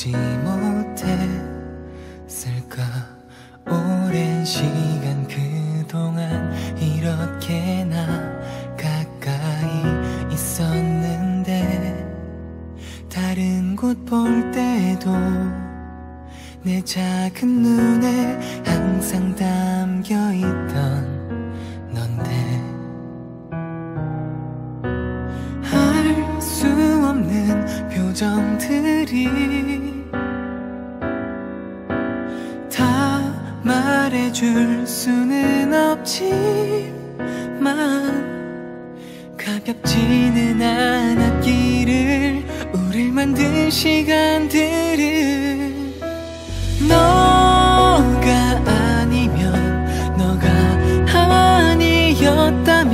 보지 못했을까? 오랜 시간 그동안 이렇게 나 가까이 있었는데 다른 곳 볼 때도 내 작은 눈에 항상 담겨 있던 없는 표정들이 다 말해줄 수는 없지만 가볍지는 않았기를 우릴 만든 시간들을 너가 아니면 너가 아니었다면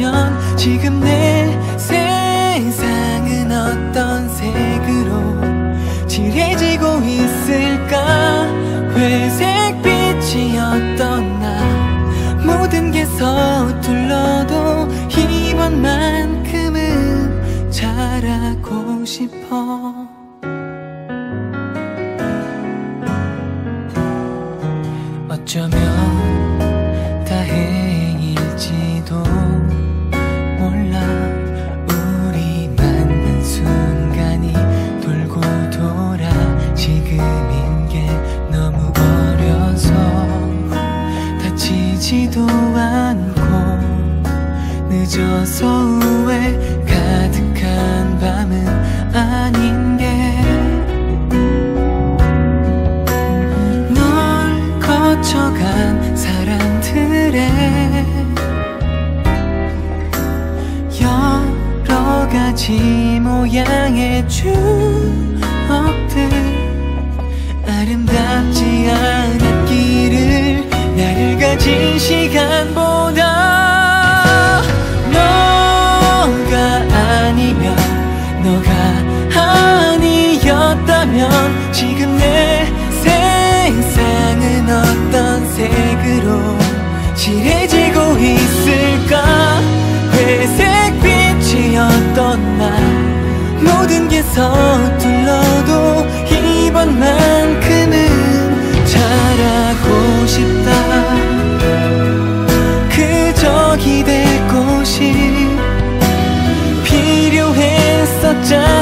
지금 내 칠해지고 있을까? 회색 빛이었던 나. 모든 게 서툴러도 이번만큼은 잘하고 싶어. 어쩌면 늦어서 후회 가득한 밤은 아닌 게 널 거쳐간 사람들의 여러 가지 모양의 추억들 아름답지 않았기를 나를 가진 시간보다 너가 아니었다면 지금 내 세상은 어떤 색으로 칠해지고 있을까? 회색 빛이었던 나 모든 게 서툴러도 이번만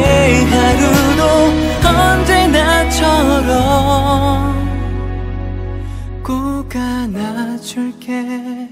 내 하루도 언제나처럼 꼭 안아줄게.